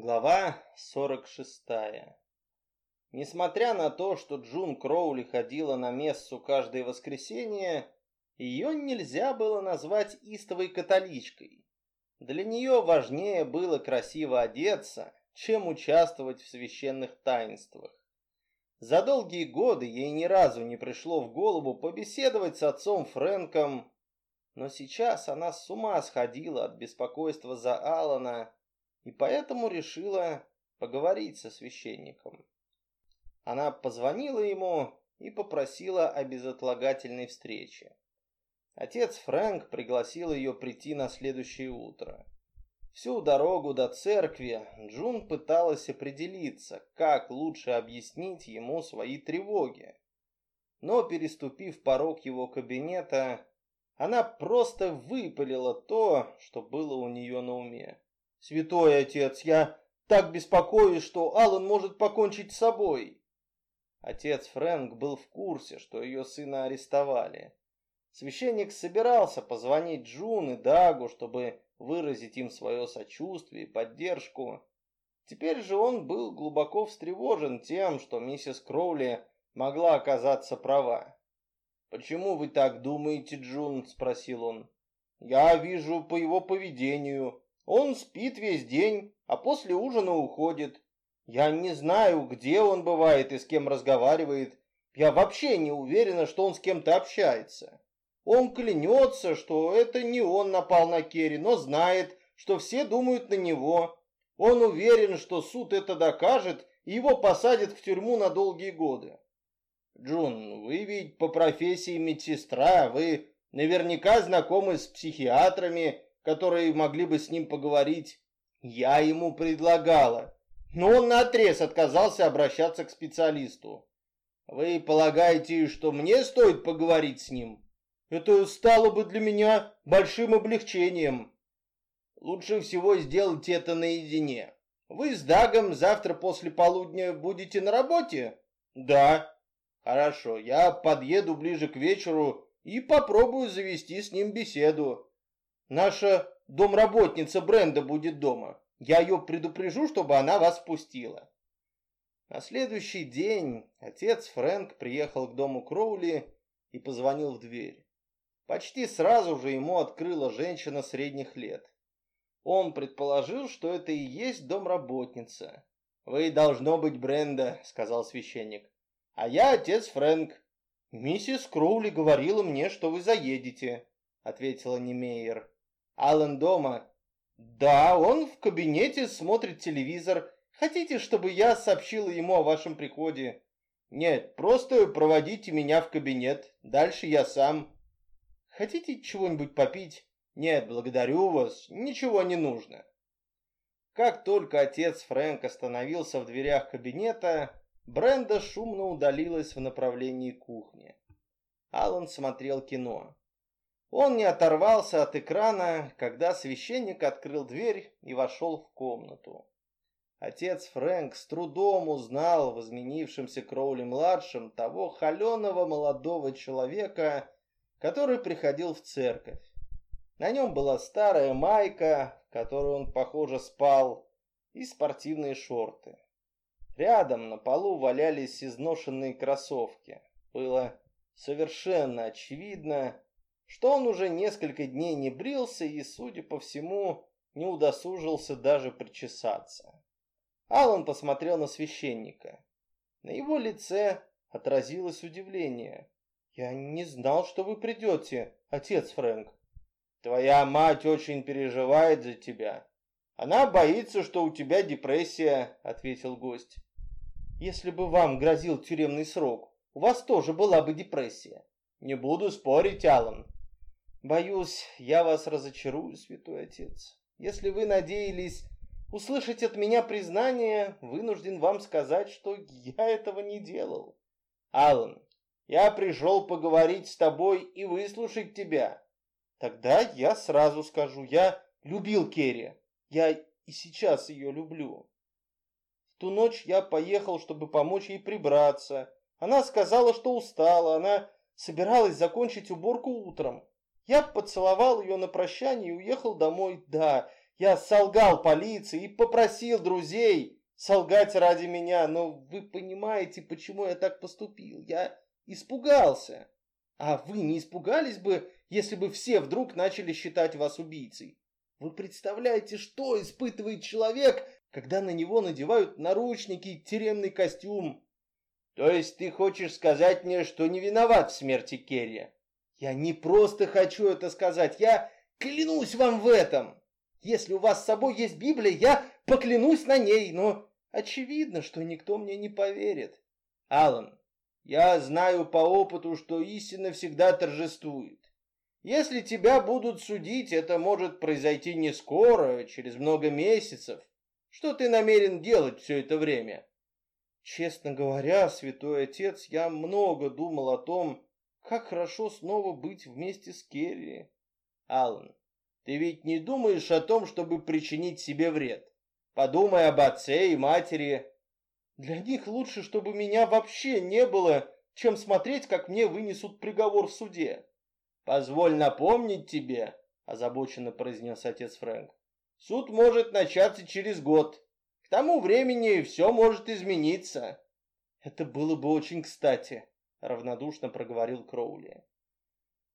Глава 46. Несмотря на то, что Джун Кроули ходила на мессу каждое воскресенье, ее нельзя было назвать истовой католичкой. Для нее важнее было красиво одеться, чем участвовать в священных таинствах. За долгие годы ей ни разу не пришло в голову побеседовать с отцом Фрэнком, но сейчас она с ума сходила от беспокойства за Алана и поэтому решила поговорить со священником. Она позвонила ему и попросила о безотлагательной встрече. Отец Фрэнк пригласил ее прийти на следующее утро. Всю дорогу до церкви Джун пыталась определиться, как лучше объяснить ему свои тревоги. Но, переступив порог его кабинета, она просто выпалила то, что было у нее на уме. «Святой отец, я так беспокоюсь, что Аллан может покончить с собой». Отец Фрэнк был в курсе, что ее сына арестовали. Священник собирался позвонить Джун и Дагу, чтобы выразить им свое сочувствие и поддержку. Теперь же он был глубоко встревожен тем, что миссис Кроули могла оказаться права. «Почему вы так думаете, Джун?» – спросил он. «Я вижу по его поведению. Он спит весь день, а после ужина уходит. Я не знаю, где он бывает и с кем разговаривает. Я вообще не уверена, что он с кем-то общается. Он клянется, что это не он напал на Керри, но знает, что все думают на него. Он уверен, что суд это докажет, и его посадят в тюрьму на долгие годы. Джун, вы ведь по профессии медсестра, вы наверняка знакомы с психиатрами, которые могли бы с ним поговорить. Я ему предлагала, но он наотрез отказался обращаться к специалисту. Вы полагаете, что мне стоит поговорить с ним? Это стало бы для меня большим облегчением. Лучше всего сделать это наедине. Вы с Дагом завтра после полудня будете на работе? Да. Хорошо, я подъеду ближе к вечеру и попробую завести с ним беседу. Наша домработница Бренда будет дома. Я ее предупрежу, чтобы она вас впустила. На следующий день отец Фрэнк приехал к дому Кроули и позвонил в дверь. Почти сразу же ему открыла женщина средних лет. Он предположил, что это и есть домработница. «Вы должно быть Бренда», — сказал священник. «А я отец Фрэнк. Миссис Кроули говорила мне, что вы заедете», — ответила Немейер. Алан дома? Да, он в кабинете смотрит телевизор. Хотите, чтобы я сообщила ему о вашем приходе? Нет, просто проводите меня в кабинет. Дальше я сам. Хотите чего-нибудь попить? Нет, благодарю вас. Ничего не нужно. Как только отец Фрэнк остановился в дверях кабинета, Бренда шумно удалилась в направлении кухни. Алан смотрел кино. Он не оторвался от экрана, когда священник открыл дверь и вошел в комнату. Отец Фрэнк с трудом узнал в изменившемся Кроули-младшем того холеного молодого человека, который приходил в церковь. На нем была старая майка, в которой он, похоже, спал, и спортивные шорты. Рядом на полу валялись изношенные кроссовки. Было совершенно очевидно, что он уже несколько дней не брился и, судя по всему, не удосужился даже причесаться. Алан посмотрел на священника. На его лице отразилось удивление. «Я не знал, что вы придете, отец Фрэнк. Твоя мать очень переживает за тебя. Она боится, что у тебя депрессия», — ответил гость. «Если бы вам грозил тюремный срок, у вас тоже была бы депрессия». «Не буду спорить, Алан. Боюсь, я вас разочарую, святой отец. Если вы надеялись услышать от меня признание, вынужден вам сказать, что я этого не делал. Аллан, я пришел поговорить с тобой и выслушать тебя. Тогда я сразу скажу, я любил Керри. Я и сейчас ее люблю. В ту ночь я поехал, чтобы помочь ей прибраться. Она сказала, что устала. Она собиралась закончить уборку утром. Я поцеловал ее на прощание и уехал домой. Да, Я солгал полиции и попросил друзей солгать ради меня, но вы понимаете, почему я так поступил. Я испугался. А вы не испугались бы, если бы все вдруг начали считать вас убийцей? Вы представляете, что испытывает человек, когда на него надевают наручники, тюремный костюм? То есть ты хочешь сказать мне, что не виноват в смерти Керри? Я не просто хочу это сказать, я клянусь вам в этом. Если у вас с собой есть Библия, я поклянусь на ней, но очевидно, что никто мне не поверит. Алан, я знаю по опыту, что истина всегда торжествует. Если тебя будут судить, это может произойти не скоро, через много месяцев. Что ты намерен делать все это время? Честно говоря, святой отец, я много думал о том, как хорошо снова быть вместе с Керри. Аллан, ты ведь не думаешь о том, чтобы причинить себе вред? Подумай об отце и матери. Для них лучше, чтобы меня вообще не было, чем смотреть, как мне вынесут приговор в суде. Позволь напомнить тебе, озабоченно произнес отец Фрэнк. Суд может начаться через год. К тому времени все может измениться. Это было бы очень кстати, равнодушно проговорил Кроули.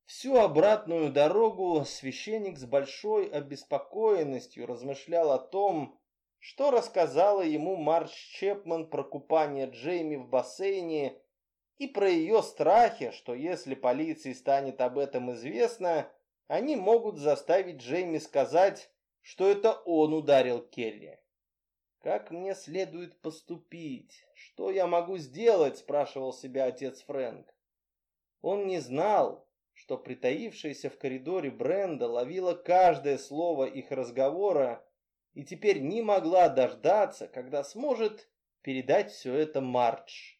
Всю обратную дорогу священник с большой обеспокоенностью размышлял о том, что рассказала ему Марч Чепман про купание Джейми в бассейне и про ее страхи, что если полиции станет об этом известно, они могут заставить Джейми сказать, что это он ударил Келли. «Как мне следует поступить? Что я могу сделать?» – спрашивал себя отец Фрэнк. Он не знал, что притаившаяся в коридоре Бренда ловила каждое слово их разговора и теперь не могла дождаться, когда сможет передать все это Мардж.